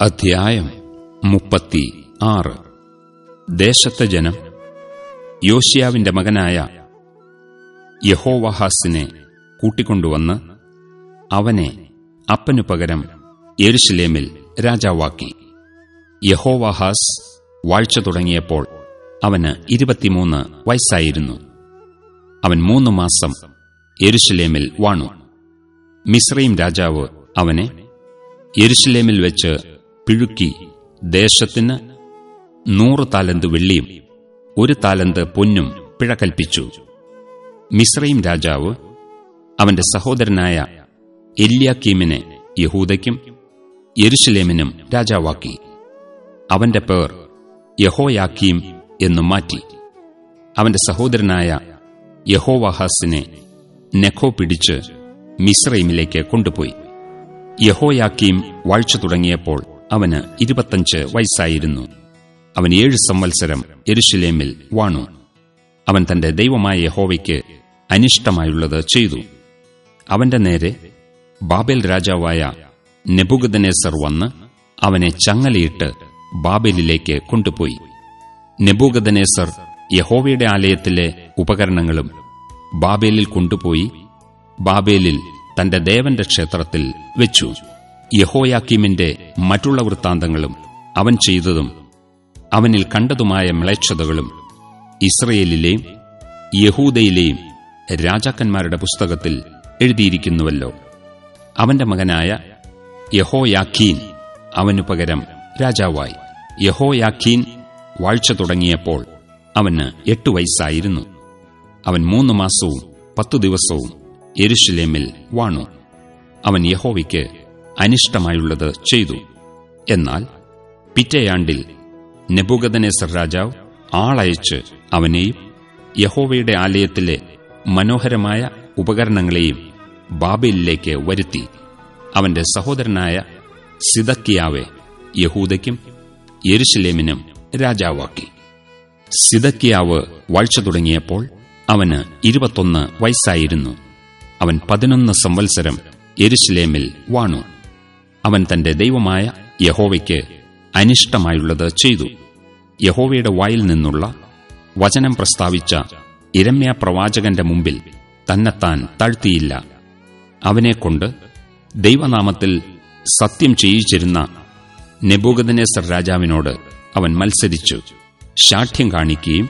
അധ്യായം മുപ്പത്തി ആറ്. ദേശത്തെ ജനം യോശിയാവിന്റെ മകനായ യഹോവഹാസിനെ കൂട്ടിക്കൊണ്ടുവന്ന് അവനെ അപ്പനു പകരം യെരുശലേമിൽ രാജാവാക്കി. യഹോവഹാസ് വാഴ്ച തുടങ്ങിയപ്പോൾ അവന് ഇരുപത്തിമൂന്ന് വയസ്സായിരുന്നു. അവൻ മൂന്ന് മാസം യെരുശലേമിൽ വാണു. മിശ്രയും രാജാവ് അവനെ യരുഷലേമിൽ വെച്ച് പിഴുക്കി ദേശത്തിന് നൂറ് താലന്ത് വെള്ളിയും ഒരു താലന്ത് പൊന്നും പിഴ കൽപ്പിച്ചു മിശ്രയും രാജാവ് അവന്റെ സഹോദരനായ എല്യാക്കീമിനെ യഹൂദയ്ക്കും യെരുശലേമിനും രാജാവാക്കി. അവന്റെ പേർ യഹോയാക്കീം എന്നു മാറ്റി. അവന്റെ സഹോദരനായ യഹോവാഹാസിനെ നെഖോ പിടിച്ച് മിശ്രൈമിലേക്ക് കൊണ്ടുപോയി. യഹോയാക്കീം വാഴ്ച തുടങ്ങിയപ്പോൾ അവന് ഇരുപത്തഞ്ച് വയസ്സായിരുന്നു. അവൻ ഏഴ് സംവത്സരം എരുഷലേമിൽ വാണു. അവൻ തന്റെ ദൈവമായ യഹോവയ്ക്ക് അനിഷ്ടമായുള്ളത് ചെയ്തു. അവന്റെ നേരെ ബാബേൽ രാജാവായ നെബുഗദനേസർ വന്ന് അവനെ ചങ്ങലയിട്ട് ബാബേലിലേക്ക് കൊണ്ടുപോയി. നെബുഗദനേസർ യഹോവയുടെ ആലയത്തിലെ ഉപകരണങ്ങളും ബാബേലിൽ കൊണ്ടുപോയി ബാബേലിൽ തന്റെ ദേവന്റെ ക്ഷേത്രത്തിൽ വെച്ചു. യഹോയാക്കീമിന്റെ മറ്റുള്ള വൃത്താന്തങ്ങളും അവൻ ചെയ്തതും അവനിൽ കണ്ടതുമായ മ്ലേച്ഛതകളും ഇസ്രയേലിലെയും യഹൂദയിലെയും രാജാക്കന്മാരുടെ പുസ്തകത്തിൽ എഴുതിയിരിക്കുന്നുവല്ലോ. അവന്റെ മകനായ യഹോയാക്കീൻ അവനു പകരം രാജാവായി. യഹോയാക്കീൻ വാഴ്ച തുടങ്ങിയപ്പോൾ അവന് എട്ടു വയസ്സായിരുന്നു. അവൻ മൂന്ന് മാസവും പത്തു ദിവസവും എരുഷലേമിൽ വാണു. അവൻ യഹോവയ്ക്ക് അനിഷ്ടമായുള്ളത് ചെയ്തു. എന്നാൽ പിറ്റേയാണ്ടിൽ നെബുഗദനേസർ രാജാവ് ആളയച്ച് അവനെയും യഹോവയുടെ ആലയത്തിലെ മനോഹരമായ ഉപകരണങ്ങളെയും ബാബേലിലേക്ക് വരുത്തി. അവന്റെ സഹോദരനായ സിദക്കിയാവെ യഹൂദയ്ക്കും യെരുശലേമിനും രാജാവാക്കി. സിദക്കിയാവ് വാഴ്ച തുടങ്ങിയപ്പോൾ അവന് ഇരുപത്തൊന്ന് വയസ്സായിരുന്നു. അവൻ പതിനൊന്ന് സംവത്സരം യെരുശലേമിൽ വാണു. അവൻ തന്റെ ദൈവമായ യഹോവയ്ക്ക് അനിഷ്ടമായുള്ളത് ചെയ്തു. യഹോവയുടെ വായിൽ നിന്നുള്ള വചനം പ്രസ്താവിച്ച ഇരമ്യ പ്രവാചകന്റെ മുമ്പിൽ തന്നെത്താൻ താഴ്ത്തിയില്ല. അവനെക്കൊണ്ട് ദൈവനാമത്തിൽ സത്യം ചെയ്യിച്ചിരുന്ന നെബൂഗദനേസർ രാജാവിനോട് അവൻ മത്സരിച്ചു. ശാഠ്യം കാണിക്കുകയും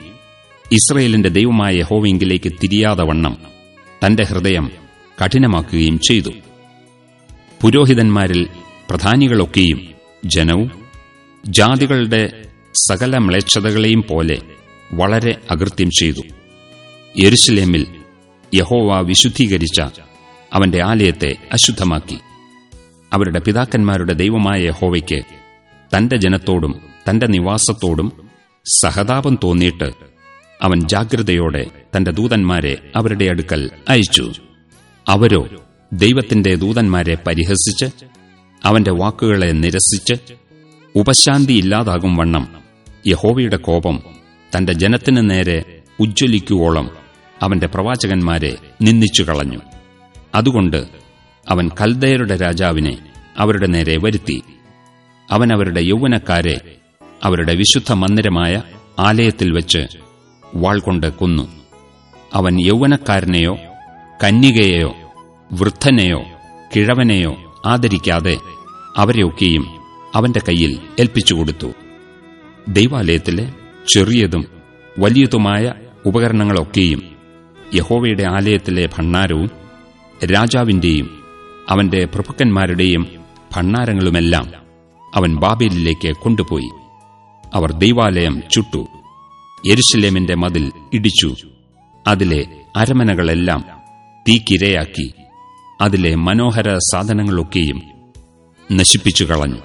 ഇസ്രയേലിന്റെ ദൈവമായ യഹോവെങ്കിലേക്ക് തിരിയാതെ വണ്ണം തന്റെ ഹൃദയം കഠിനമാക്കുകയും ചെയ്തു. പുരോഹിതന്മാരിൽ പ്രധാനികളൊക്കെയും ജനവും ജാതികളുടെ സകല മ്ലേച്ഛതകളെയും പോലെ വളരെ അകൃത്യം ചെയ്തു. യെരുസലേമിൽ യഹോവ വിശുദ്ധീകരിച്ച അവന്റെ ആലയത്തെ അശുദ്ധമാക്കി. അവരുടെ പിതാക്കന്മാരുടെ ദൈവമായ യഹോവയ്ക്ക് തന്റെ ജനത്തോടും തന്റെ നിവാസത്തോടും സഹതാപം തോന്നിയിട്ട് അവൻ ജാഗ്രതയോടെ തന്റെ ദൂതന്മാരെ അവരുടെ അടുക്കൽ അയച്ചു. അവരോ ദൈവത്തിന്റെ ദൂതന്മാരെ പരിഹസിച്ച് അവന്റെ വാക്കുകളെ നിരസിച്ച് ഉപശാന്തി ഇല്ലാതാകും വണ്ണം. യഹോവയുടെ കോപം തന്റെ ജനത്തിനു നേരെ ഉജ്ജ്വലിക്കുവോളം അവന്റെ പ്രവാചകന്മാരെ നിന്ദിച്ചു കളഞ്ഞു അതുകൊണ്ട് അവൻ കൽദയരുടെ രാജാവിനെ അവരുടെ നേരെ വരുത്തി. അവൻ അവരുടെ യൗവനക്കാരെ അവരുടെ വിശുദ്ധ മന്ദിരമായ ആലയത്തിൽ വെച്ച് വാൾകൊണ്ട് കൊന്നു. അവൻ യൗവനക്കാരനെയോ കന്യകയെയോ വൃദ്ധനെയോ കിഴവനെയോ ആദരിക്കാതെ അവരെയൊക്കെയും അവന്റെ കയ്യിൽ ഏൽപ്പിച്ചുകൊടുത്തു ദൈവാലയത്തിലെ ചെറിയതും വലിയതുമായ ഉപകരണങ്ങളൊക്കെയും യഹോവയുടെ ആലയത്തിലെ ഭണ്ണാരവും രാജാവിന്റെയും അവന്റെ പ്രഭുക്കന്മാരുടെയും ഭണ്ണാരങ്ങളുമെല്ലാം അവൻ ബാബേലിലേക്ക് കൊണ്ടുപോയി. അവർ ദൈവാലയം ചുട്ടു. യെരുശലേമിന്റെ മതിൽ ഇടിച്ചു. അതിലെ അരമനകളെല്ലാം തീക്കിരയാക്കി. അതിലെ മനോഹര സാധനങ്ങളൊക്കെയും നശിപ്പിച്ചു കളഞ്ഞു.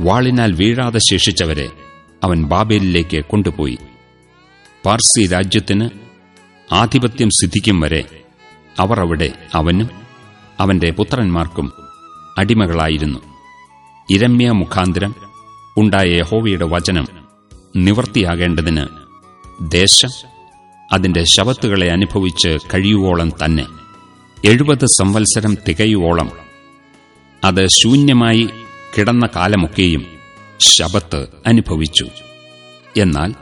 വാളിനാൽ വീഴാതെ ശേഷിച്ചവരെ അവൻ ബാബേലിലേക്ക് കൊണ്ടുപോയി. പാർസി രാജ്യത്തിന് ആധിപത്യം സിദ്ധിക്കും വരെ അവർ അവിടെ അവനും അവന്റെ പുത്രന്മാർക്കും അടിമകളായിരുന്നു. ഇരമ്യ മുഖാന്തരം ഉണ്ടായ യഹോവയുടെ വചനം നിവർത്തിയാകേണ്ടതിന് ദേശം അതിന്റെ ശവത്തുകളെ അനുഭവിച്ച് കഴിയുവോളം തന്നെ എഴുപത് സംവത്സരം തികയുവോളം അത് ശൂന്യമായി കിടന്ന കാലമൊക്കെയും ശബത്ത് അനുഭവിച്ചു. എന്നാൽ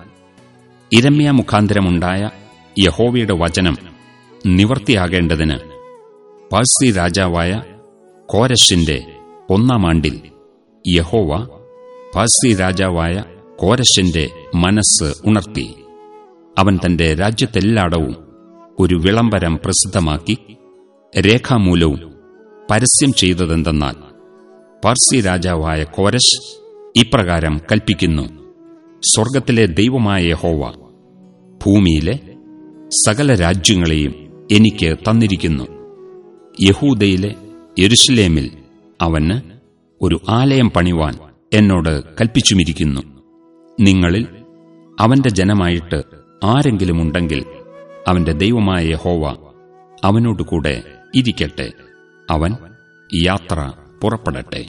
ഇരമ്യ മുഖാന്തരമുണ്ടായ യഹോവയുടെ വചനം നിവർത്തിയാകേണ്ടതിന് പാഴ്സി രാജാവായ കോരശിന്റെ ഒന്നാം ആണ്ടിൽ യഹോവ പാഴ്സി രാജാവായ കോരശിന്റെ മനസ്സ് ഉണർത്തി. അവൻ തന്റെ രാജ്യത്തെല്ലാടവും ഒരു വിളംബരം പ്രസിദ്ധമാക്കി രേഖാമൂലവും പരസ്യം ചെയ്തതെന്തെന്നാൽ പാർസി രാജാവായ കോരശ് ഇപ്രകാരം കൽപ്പിക്കുന്നു സ്വർഗത്തിലെ ദൈവമായ ഹോവ ഭൂമിയിലെ സകല രാജ്യങ്ങളെയും എനിക്ക് തന്നിരിക്കുന്നു. യഹൂദയിലെ യെരുഷലേമിൽ അവന് ഒരു ആലയം പണിവാൻ എന്നോട് കൽപ്പിച്ചുമിരിക്കുന്നു. നിങ്ങളിൽ അവന്റെ ജനമായിട്ട് ആരെങ്കിലും ഉണ്ടെങ്കിൽ അവന്റെ ദൈവമായ ഹോവ അവനോടുകൂടെ ഇരിക്കട്ടെ. അവൻ യാത്ര പുറപ്പെടട്ടെ.